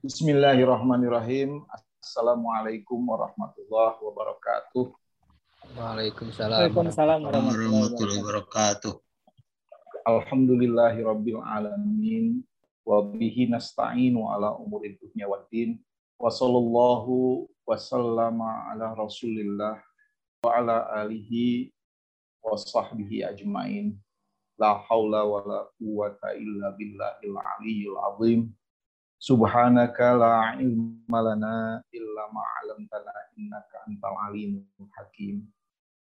Bismillahirrahmanirrahim. Assalamualaikum warahmatullahi wabarakatuh. Waalaikumsalam. Waalaikumsalam warahmatullahi wabarakatuh. Alhamdulillahi rabbil alamin wa bihi nasta'inu ala umuri dunya waddin wa sallallahu wa sallama ala rasulillah wa ala alihi wa sahbihi ajmain la haula wa la quwata illa billahil aliyyil azim subhanaka la ilma lana illa ma 'allamtana innaka antal alimul hakim.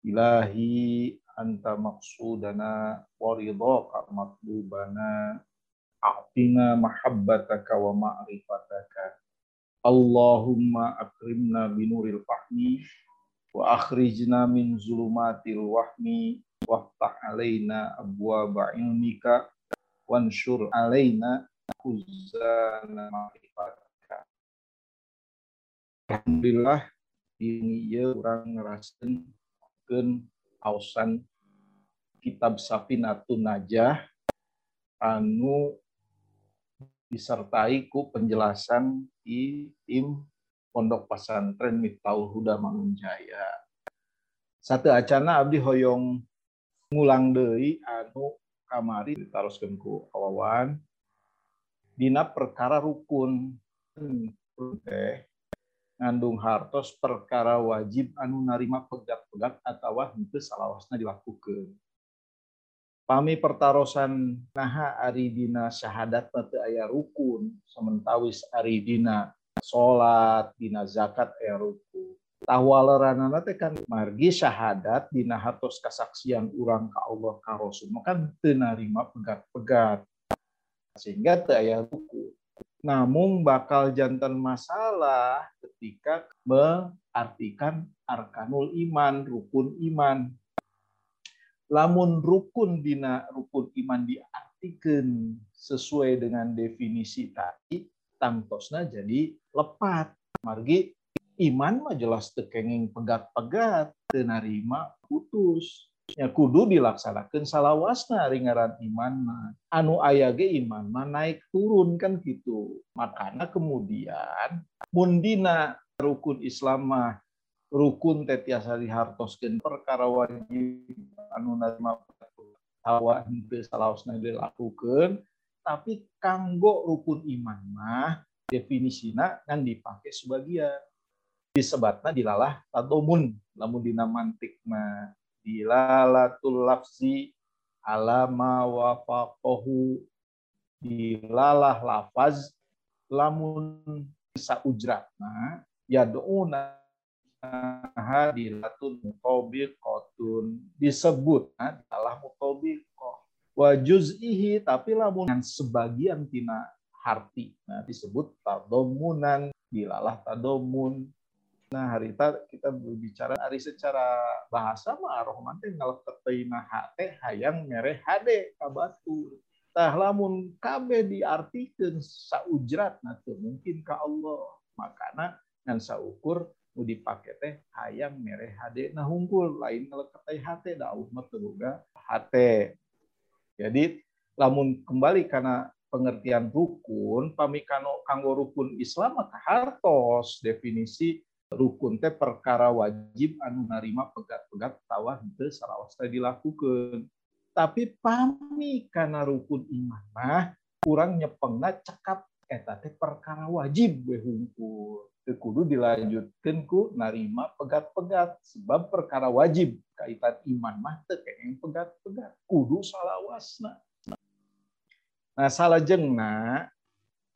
Ilahi anta maqsudana wa ridhaka matlubana. A'tina mahabbataka wa ma'rifataka. Allahumma akrimna binuril fahmi wa akhrijna min zulumatil wahmi. Waftah alaina abwaba ilmika wansyur alaina kuzana ma'rifataka Alhamdulillah ini ya orang ngerasain ausan kitab Safinatun Najah. Anu disertai ku penjelasan di tim Pondok Pesantren Miftahul Huda Mangunjaya. Satu acana abdi hoyong ngulang deui anu kamari ditaroskeun ku awawan dina perkara rukun teh ngandung hartos perkara wajib anu narima pegat-pegat atau henteu salawasna dilakukan. Pami pertarosan naha ari dina syahadat teu aya rukun, sementawis ari dina salat, dina zakat aya rukun. Tahwaleranana teh kan margi syahadat dina hartos kasaksian urang ka Allah ka Rasul, maka teu narima pegat-pegat. Sehingga teu aya rukun namun bakal jantan masalah ketika mengartikan arkanul iman, rukun iman. Lamun rukun dina rukun iman diartikan sesuai dengan definisi tadi, tangtosna jadi lepat. Margi iman mah jelas tekenging pegat-pegat, tenarima putus ya kudu dilaksanakan salawasna ringaran iman anu aya ge iman mah naik turun kan gitu. Makanya kemudian mundina rukun Islam mah rukun teh tiasa dihartoskeun perkara wajib anu narima hawa henteu salawasna dilakukeun. Tapi kanggo rukun iman mah definisina kan dipakai sebagian. Disebatna dilalah tadomun lamun dina mantik mah dilalatul lafzi alama wafaqahu. Dilalah lafaz lamun saujratna yad'una hadilatun mutobiqotun disebut nah, dalah mutobiqoh wa juz'ihi tapi lamun sebagian tina harti. Nah disebut tadomunan dilalah tadomun Nah, hari kita kita berbicara hari secara bahasa mah rohman teh ngaleketeina hate hayang mere hade ka batu. Tah lamun kabeh diartikeun saujrat nah mungkin ka Allah. Makana ngan saukur nu dipake teh hayang mere hade nah hungkul lain ngaleketei hate dauh mah teu hate. Jadi lamun kembali karena pengertian rukun pamikano kanggo rukun Islam maka hartos definisi rukun. Teh perkara wajib anu narima pegat-pegat tawa henteu saraos teh dilakukan tapi pami karena rukun iman mah kurang nyepengna cekap eta teh perkara wajib we hungkul teu kudu dilanjutkeun ku narima pegat-pegat. Sebab perkara wajib kaitan iman mah teu kenging pegat-pegat. Kudu salawasna. Nah salajengna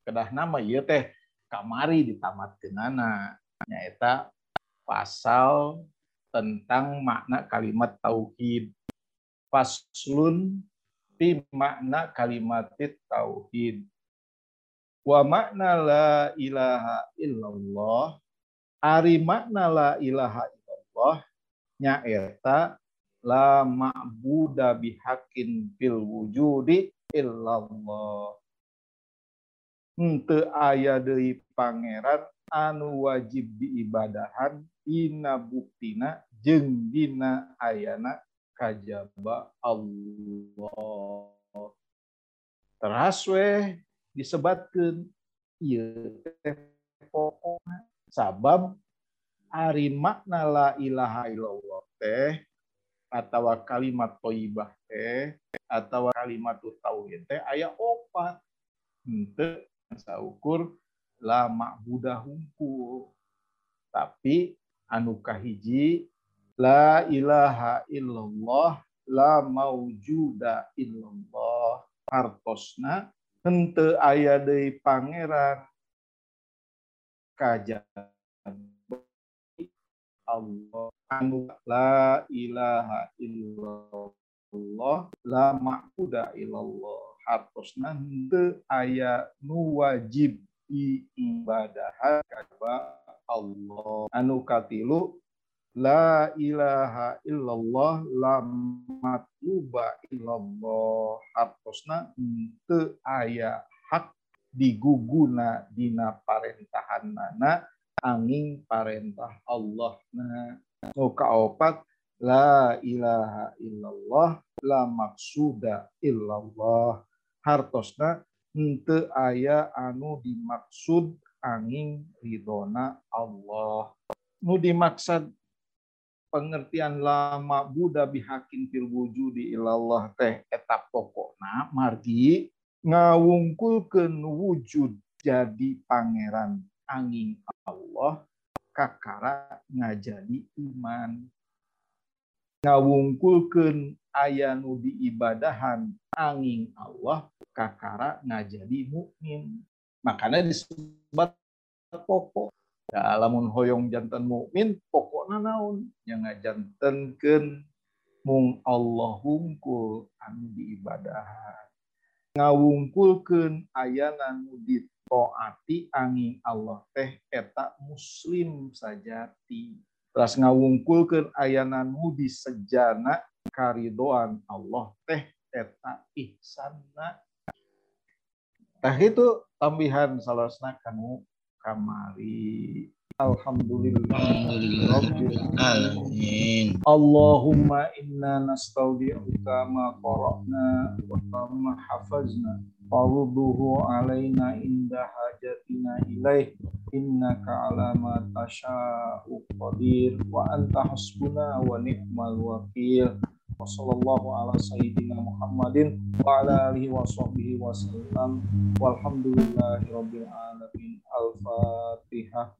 kedah nama ieu teh kamari ditamatkeunana nyaeta pasal tentang makna kalimat tauhid. Faslun fi makna kalimat tauhid. Wa makna la ilaha illallah. Ari makna la ilaha illallah nyaeta la ma'buda bihakin fil wujudi illallah. Henteu aya deui pangeran anu wajib diibadahan dina buktina jeung dina ayana kajaba Allah. Teras we disebatkeun ieu teh pokokna sabab ari makna la ilaha illallah teh atau kalimat toibah teh atau kalimat tauhid teh aya opat henteu saukur la ma'budah hungkul tapi anu kahiji la ilaha illallah la maujuda illallah. Hartosna hente aya deui pangeran. Kajaban Allah anu la ilaha illallah la ma'buda illallah. Hartosna hente aya nu wajib diibadahan ka Allah. Anu katilu La ilaha illallah la matluba illallah. Hartosna te aya hak diguguna dina parentahan nana angin parentah Allah. Nah nu kaopat la ilaha illallah la maksuda illallah. Hartosna te aya anu dimaksud angin ridona Allah. Nu dimaksud pengertian lama Buddha bihakin fil wujudi ilallah teh etap pokokna margi ngawungkulkeun wujud jadi pangeran angin Allah kakara ngajadi iman. Ngawungkulkeun aya nu diibadahan angin Allah kakara ngajadi mukmin. Makanya disebut pokok. Ya lamun hoyong jantan mukmin pokokna naon? Yang ngajantenkeun mung Allah hungkul anu diibadahan ngawungkulkeun ayana nu ditaati angin Allah teh eta muslim sajati terus ngawungkulkeun ayana nu disejana karidoan Allah teh eta ihsanna tah itu tambihan salasna kanu kamari. Alhamdulillah. Alamin. Allahumma inna nastaudi'uka ma qara'na wa ma hafazna. Farduhu alaina inda hajatina ilaih. Innaka ala ma tasha'u qadir. Wa anta hasbuna wa ni'mal wakil. Wa sallallahu ala sayyidina Muhammadin wa ala alihi wa sahbihi wa sallam. Walhamdulillahi rabbil alamin. Al-Fatihah.